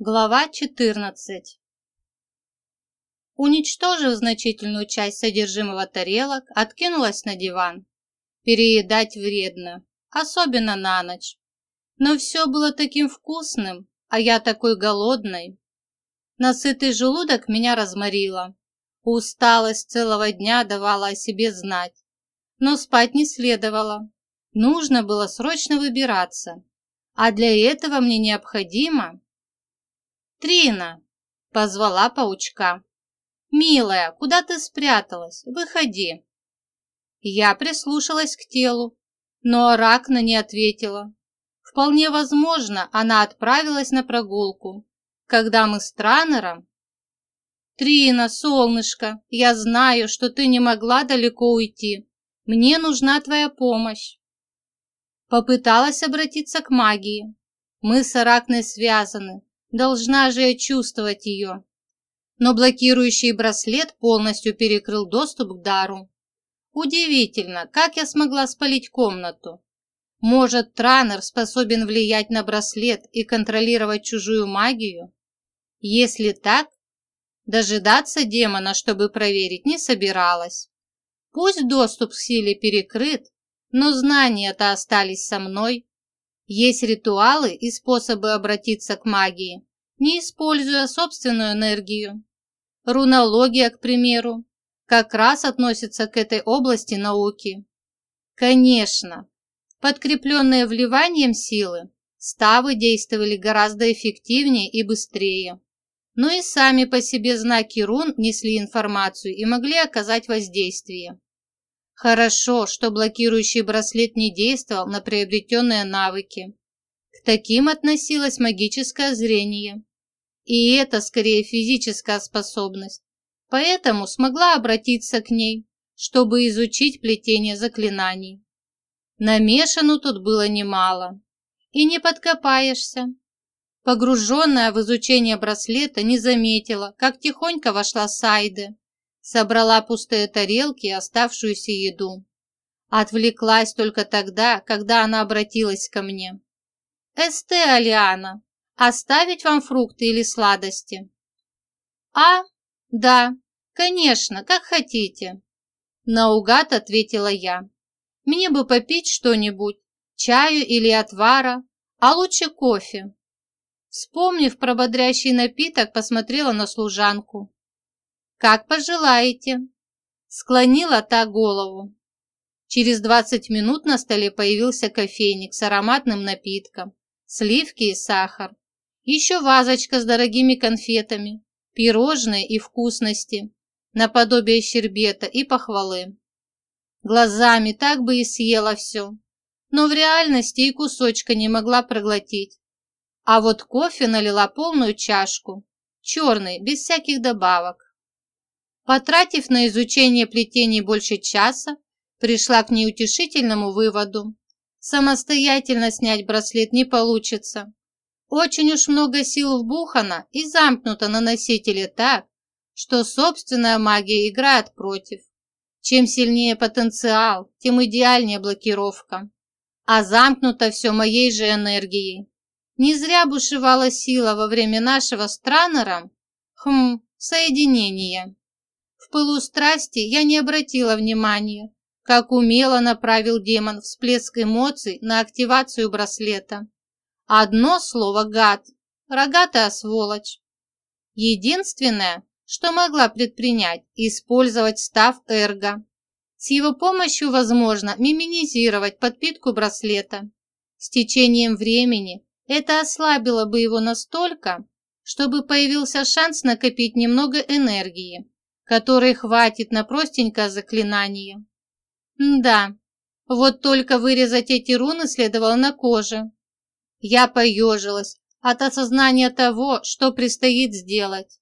Глава 14 Уничтожив значительную часть содержимого тарелок, откинулась на диван. Переедать вредно, особенно на ночь. Но все было таким вкусным, а я такой голодной. Насытый желудок меня разморило. Усталость целого дня давала о себе знать. Но спать не следовало. Нужно было срочно выбираться. А для этого мне необходимо «Трина!» – позвала паучка. «Милая, куда ты спряталась? Выходи!» Я прислушалась к телу, но Аракна не ответила. Вполне возможно, она отправилась на прогулку, когда мы с Транером... «Трина, солнышко, я знаю, что ты не могла далеко уйти. Мне нужна твоя помощь». Попыталась обратиться к магии. Мы с Аракной связаны, Должна же я чувствовать ее. Но блокирующий браслет полностью перекрыл доступ к дару. Удивительно, как я смогла спалить комнату. Может, Транер способен влиять на браслет и контролировать чужую магию? Если так, дожидаться демона, чтобы проверить, не собиралась. Пусть доступ к силе перекрыт, но знания-то остались со мной. Есть ритуалы и способы обратиться к магии, не используя собственную энергию. Рунология, к примеру, как раз относится к этой области науки. Конечно, подкрепленные вливанием силы, ставы действовали гораздо эффективнее и быстрее. Но и сами по себе знаки рун несли информацию и могли оказать воздействие. Хорошо, что блокирующий браслет не действовал на приобретенные навыки. К таким относилось магическое зрение. И это скорее физическая способность. Поэтому смогла обратиться к ней, чтобы изучить плетение заклинаний. Намешану тут было немало. И не подкопаешься. Погруженная в изучение браслета не заметила, как тихонько вошла Сайды собрала пустые тарелки и оставшуюся еду. Отвлеклась только тогда, когда она обратилась ко мне. «Эсте, Алиана, оставить вам фрукты или сладости?» «А, да, конечно, как хотите», – наугад ответила я. «Мне бы попить что-нибудь, чаю или отвара, а лучше кофе». Вспомнив про бодрящий напиток, посмотрела на служанку. «Как пожелаете», – склонила та голову. Через 20 минут на столе появился кофейник с ароматным напитком, сливки и сахар, еще вазочка с дорогими конфетами, пирожные и вкусности, наподобие щербета и похвалы. Глазами так бы и съела все, но в реальности и кусочка не могла проглотить. А вот кофе налила полную чашку, черный, без всяких добавок. Потратив на изучение плетений больше часа, пришла к неутешительному выводу. Самостоятельно снять браслет не получится. Очень уж много сил вбухано и замкнуто на носителе так, что собственная магия играет против. Чем сильнее потенциал, тем идеальнее блокировка. А замкнуто все моей же энергией. Не зря бушевала сила во время нашего с Транером, хм, соединения. В пылу страсти я не обратила внимания, как умело направил демон всплеск эмоций на активацию браслета. Одно слово «гад», рогатая сволочь. Единственное, что могла предпринять, использовать став эрго. С его помощью возможно миминизировать подпитку браслета. С течением времени это ослабило бы его настолько, чтобы появился шанс накопить немного энергии которой хватит на простенькое заклинание. да, вот только вырезать эти руны следовало на коже. Я поежилась от осознания того, что предстоит сделать.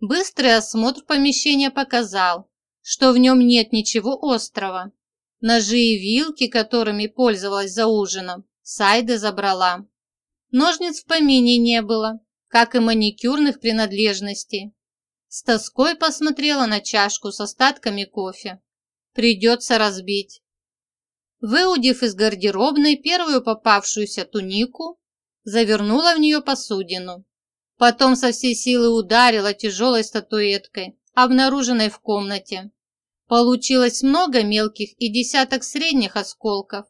Быстрый осмотр помещения показал, что в нем нет ничего острого. Ножи и вилки, которыми пользовалась за ужином, Сайда забрала. Ножниц в помине не было, как и маникюрных принадлежностей. С тоской посмотрела на чашку с остатками кофе. Придется разбить. Выудив из гардеробной первую попавшуюся тунику, завернула в нее посудину. Потом со всей силы ударила тяжелой статуэткой, обнаруженной в комнате. Получилось много мелких и десяток средних осколков.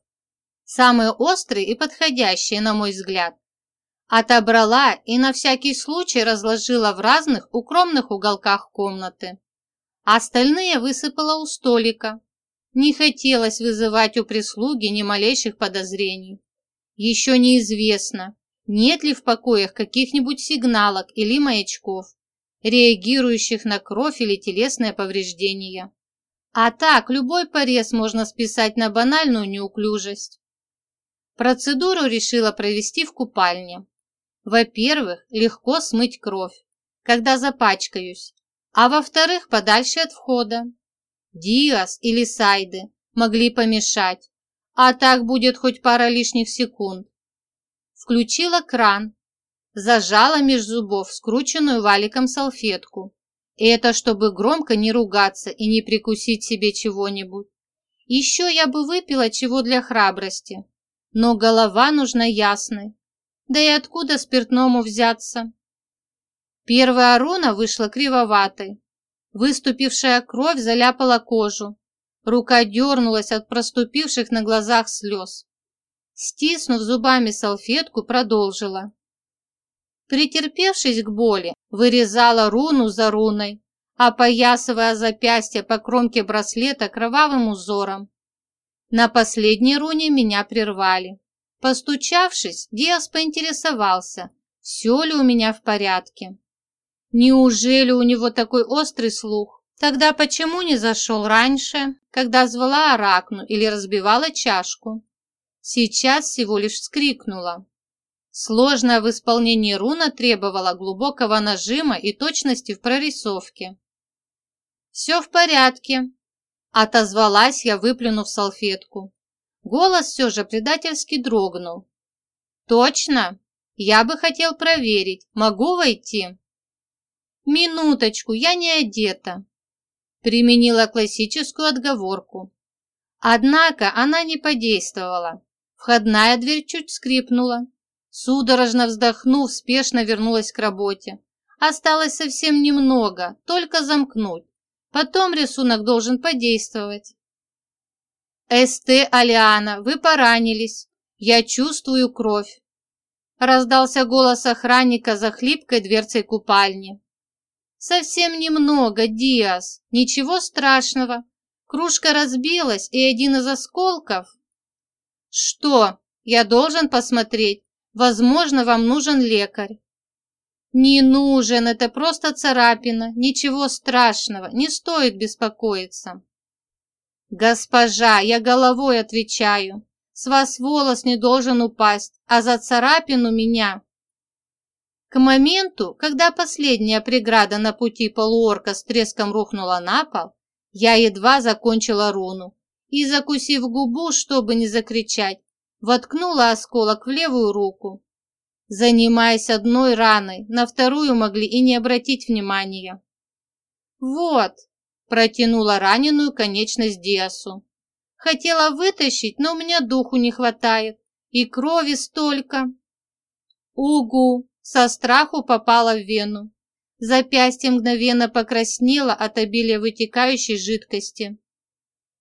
Самые острые и подходящие, на мой взгляд. Отобрала и на всякий случай разложила в разных укромных уголках комнаты. Остальные высыпала у столика. Не хотелось вызывать у прислуги ни малейших подозрений. Еще неизвестно, нет ли в покоях каких-нибудь сигналок или маячков, реагирующих на кровь или телесное повреждение. А так, любой порез можно списать на банальную неуклюжесть. Процедуру решила провести в купальне. Во-первых, легко смыть кровь, когда запачкаюсь, а во-вторых, подальше от входа. Диас или Сайды могли помешать, а так будет хоть пара лишних секунд. Включила кран, зажала меж зубов скрученную валиком салфетку и это чтобы громко не ругаться и не прикусить себе чего-нибудь. Еще я бы выпила чего для храбрости, но голова нужна ясной. Да и откуда спиртному взяться? Первая руна вышла кривоватой. Выступившая кровь заляпала кожу. Рука дернулась от проступивших на глазах слез. Стиснув зубами салфетку, продолжила. Претерпевшись к боли, вырезала руну за руной, опоясывая запястье по кромке браслета кровавым узором. На последней руне меня прервали. Постучавшись, Диас поинтересовался, все ли у меня в порядке. Неужели у него такой острый слух? Тогда почему не зашел раньше, когда звала Аракну или разбивала чашку? Сейчас всего лишь вскрикнула. Сложная в исполнении руна требовала глубокого нажима и точности в прорисовке. «Все в порядке», – отозвалась я, выплюнув салфетку. Голос все же предательски дрогнул. «Точно? Я бы хотел проверить. Могу войти?» «Минуточку, я не одета», – применила классическую отговорку. Однако она не подействовала. Входная дверь чуть скрипнула, Судорожно вздохнув, спешно вернулась к работе. Осталось совсем немного, только замкнуть. Потом рисунок должен подействовать. «СТ Алиана, вы поранились. Я чувствую кровь», – раздался голос охранника за хлипкой дверцей купальни. «Совсем немного, Диас. Ничего страшного. Кружка разбилась, и один из осколков...» «Что? Я должен посмотреть. Возможно, вам нужен лекарь. Не нужен, это просто царапина, ничего страшного, не стоит беспокоиться. Госпожа, я головой отвечаю. С вас волос не должен упасть, а за царапину меня. К моменту, когда последняя преграда на пути полуорка с треском рухнула на пол, я едва закончила руну и, закусив губу, чтобы не закричать, воткнула осколок в левую руку. Занимаясь одной раной, на вторую могли и не обратить внимания. «Вот», – протянула раненую конечность Диасу. «Хотела вытащить, но у меня духу не хватает, и крови столько». «Угу!» – со страху попала в вену. Запястье мгновенно покраснело от обилия вытекающей жидкости.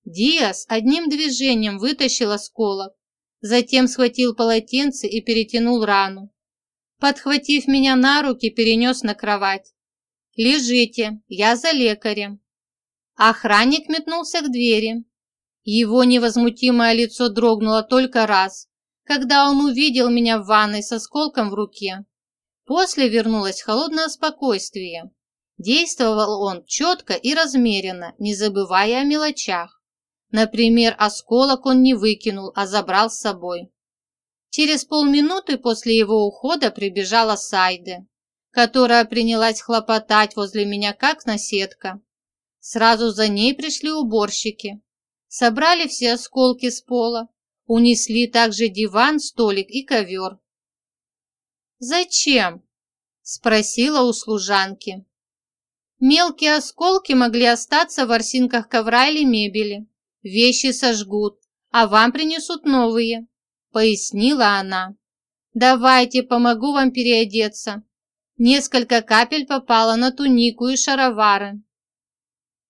Диас одним движением вытащил осколок, Затем схватил полотенце и перетянул рану. Подхватив меня на руки, перенес на кровать. «Лежите, я за лекарем». Охранник метнулся к двери. Его невозмутимое лицо дрогнуло только раз, когда он увидел меня в ванной со сколком в руке. После вернулось холодное спокойствие. Действовал он четко и размеренно, не забывая о мелочах. Например, осколок он не выкинул, а забрал с собой. Через полминуты после его ухода прибежала Сайде, которая принялась хлопотать возле меня как наседка. Сразу за ней пришли уборщики. Собрали все осколки с пола, унесли также диван, столик и ковер. «Зачем?» – спросила у служанки. Мелкие осколки могли остаться в ворсинках ковра или мебели. Вещи сожгут, а вам принесут новые», — пояснила она. «Давайте, помогу вам переодеться». Несколько капель попало на тунику и шаровары.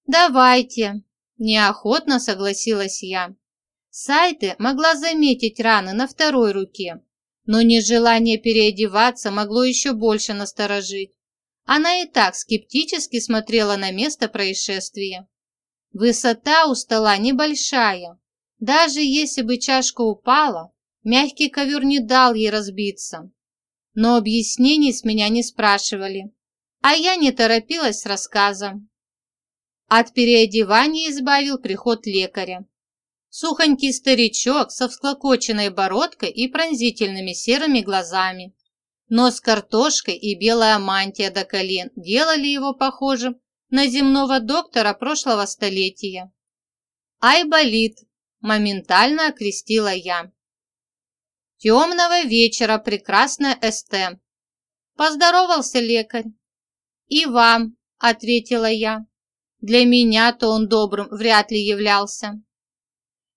«Давайте», – неохотно согласилась я. Сайды могла заметить раны на второй руке, но нежелание переодеваться могло еще больше насторожить. Она и так скептически смотрела на место происшествия. Высота у стола небольшая. Даже если бы чашка упала, мягкий ковер не дал ей разбиться. Но объяснений с меня не спрашивали, а я не торопилась с рассказом. От переодевания избавил приход лекаря. Сухонький старичок со всклокоченной бородкой и пронзительными серыми глазами. Нос картошкой и белая мантия до колен делали его похожим на земного доктора прошлого столетия. «Ай, болит!» – моментально окрестила я. «Темного вечера, прекрасная СТ!» Поздоровался лекарь. «И вам!» – ответила я. Для меня-то он добрым вряд ли являлся.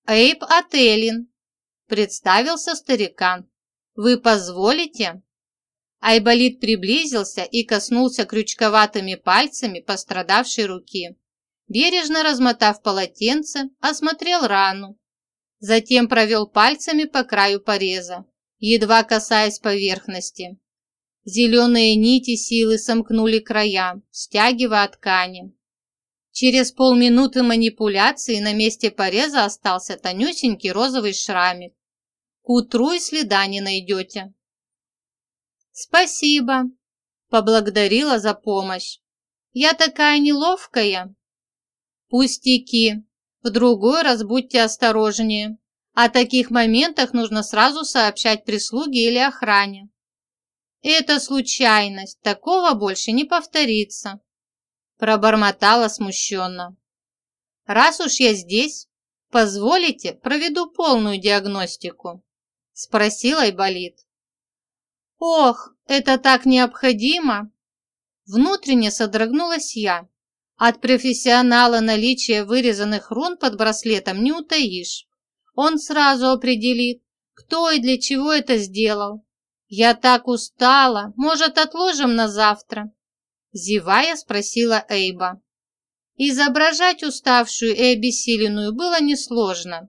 «Эйб Ателин», – представился старикан. «Вы позволите?» Айболит приблизился и коснулся крючковатыми пальцами пострадавшей руки. Бережно размотав полотенце, осмотрел рану. Затем провел пальцами по краю пореза, едва касаясь поверхности. Зеленые нити силы сомкнули края, стягивая ткани. Через полминуты манипуляции на месте пореза остался тонюсенький розовый шрамик. К утру и следа не найдете. «Спасибо», – поблагодарила за помощь. «Я такая неловкая». «Пустяки. В другой раз будьте осторожнее. О таких моментах нужно сразу сообщать прислуге или охране». «Это случайность. Такого больше не повторится», – пробормотала смущенно. «Раз уж я здесь, позволите, проведу полную диагностику?» – спросила Айболит. «Ох, это так необходимо!» Внутренне содрогнулась я. От профессионала наличие вырезанных рун под браслетом не утаишь. Он сразу определит, кто и для чего это сделал. Я так устала, может, отложим на завтра?» Зевая, спросила Эйба. Изображать уставшую и обессиленную было несложно.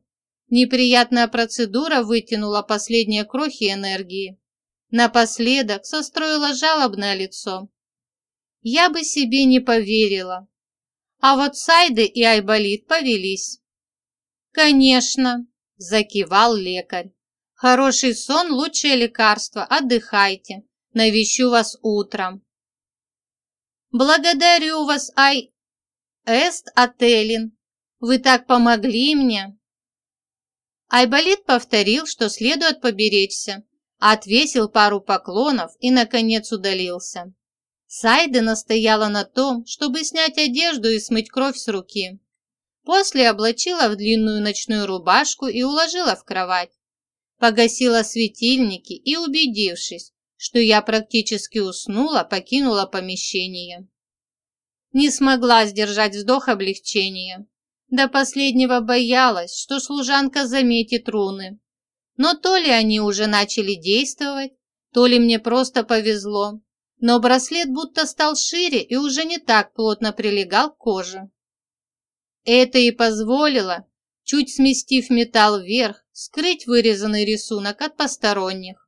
Неприятная процедура вытянула последние крохи энергии. Напоследок состроила жалобное лицо. Я бы себе не поверила. А вот Сайды и Айболит повелись. «Конечно», – закивал лекарь. «Хороший сон – лучшее лекарство. Отдыхайте. Навещу вас утром». «Благодарю вас, Ай... Эст Ателин. Вы так помогли мне». Айболит повторил, что следует поберечься, отвесил пару поклонов и, наконец, удалился. Сайда настояла на том, чтобы снять одежду и смыть кровь с руки. После облачила в длинную ночную рубашку и уложила в кровать. Погасила светильники и, убедившись, что я практически уснула, покинула помещение. Не смогла сдержать вздох облегчения. До последнего боялась, что служанка заметит руны, но то ли они уже начали действовать, то ли мне просто повезло, но браслет будто стал шире и уже не так плотно прилегал к коже. Это и позволило, чуть сместив металл вверх, скрыть вырезанный рисунок от посторонних.